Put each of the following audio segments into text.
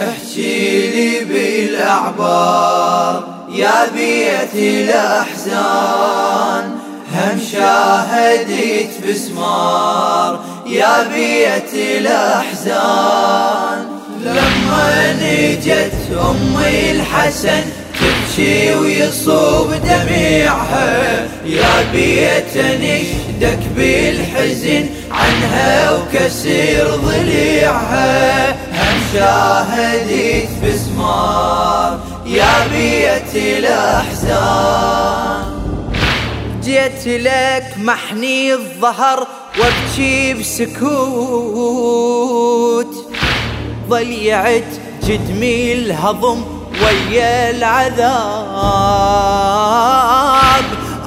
احكي لي بالأعبار يا بيت الأحزان هم شاهدت بسمار. يا بيت الأحزان لما نجت أمي الحسن تبكي ويصوب دميعها. يا بيت نشدك بالحزن عنها وكسر ضليعها. شاهدت بسمار يا بيت الأحزان. جيت لك محني الظهر وابكي بسكوت. ضيعت جدمي الهضم ويا العذاب.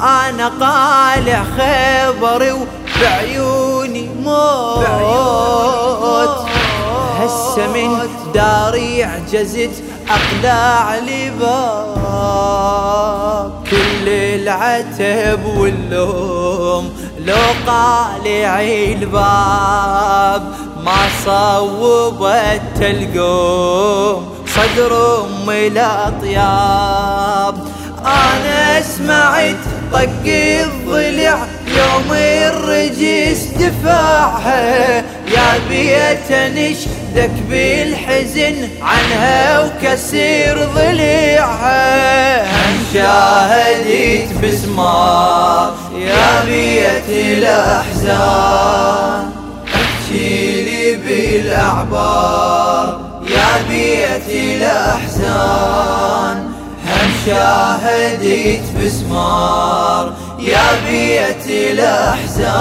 أنا قالع خبري وبعيوني موت. هسه من داري عجزت اقلع لباب كل العتب واللوم لو قالع الباب ما صوبت تلقوم. صدر أم الأطياب. أنا سمعت طق الضلع يوم الرجس دفاعها يا بيت نشدك بالحزن عنها وكسر ضليعها. شاهدت بسمار يا بيت الأحزان. احكي بالأعبار يا بيت الأحزان. هم شاهدت بسمار يا بيت الأحزان.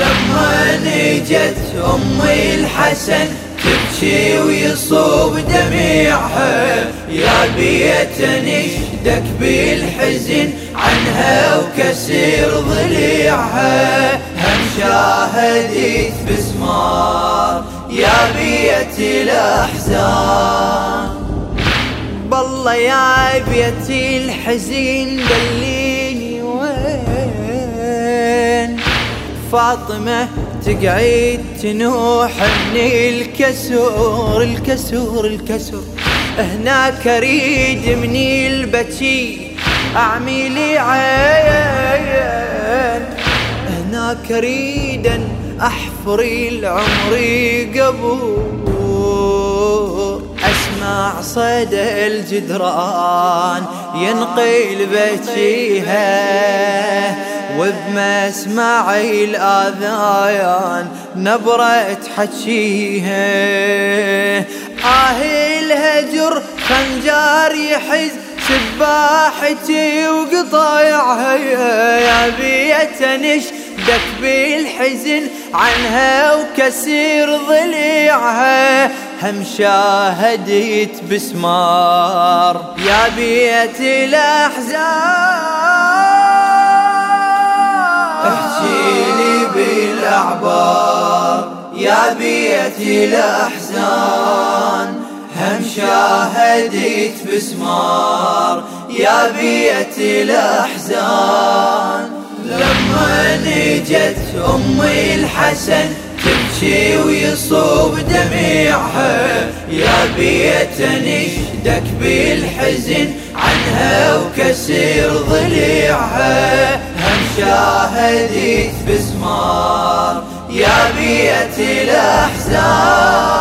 لما نجت أمي الحسن تبكي ويصوب دميعها. يا بيت نشدك بالحزن عنها وكسر ضليعها. هم شاهدت بسمار. يا بيت الأحزان. بالله يا بيتي الحزين دليني فاطمة تقعد تنوح من الكسور الكسور الكسور. هناك اريد من البكي أعمي عين. هناك اريد ان أحفر العمر قبور. أسمع صدى الجدران ينقل بكيها وبمسمعي الآذان نبرة حكيها آه الهجر خنجار يحز سباحتي وقطايعها يا بيت نشدك بالحزن عنها وكسير ضليعها هم شاهدت بسمار. يا بيت الأحزان احكيلي بالاعبار يا بيت الأحزان. هم شاهدت بسمار يا بيت الأحزان. لما نجت امي الحسن تبكي ويصوب دميعها. يا بيت نشدك بالحزن عنها وكسر ضليعها. هم شاهدت بسمار يا بيت الأحزان.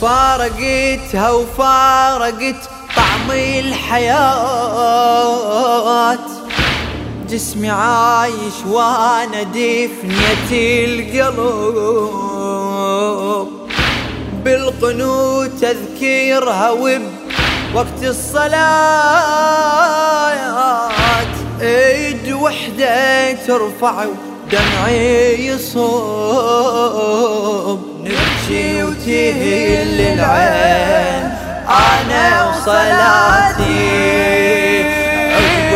فارقتها وفارقت. طعم الحياة. جسمي عايش وأنا دفنية القلب بالقنوت تذكيرها وب وقت الصلاة. إيد وحدة ترفع دمعي يصوب. نبكي وتهل العين. أنا وصلاتي. عقب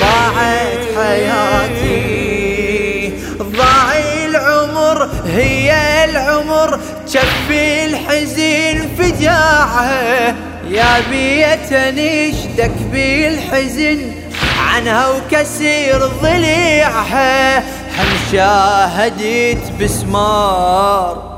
ضاعت حياتي. ضاع العمر هي العمر. شفي الحزين فجاعة. يا بيت نشدك بالحزن. عنها وكسير ضليعها. هم شاهدت بسمار.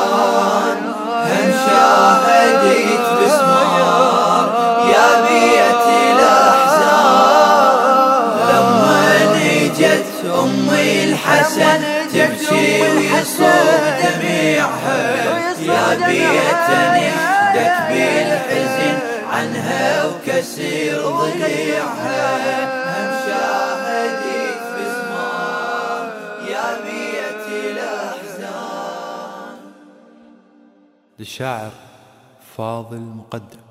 عنها وكسير ضليعها للشاعر فاضل مقدم.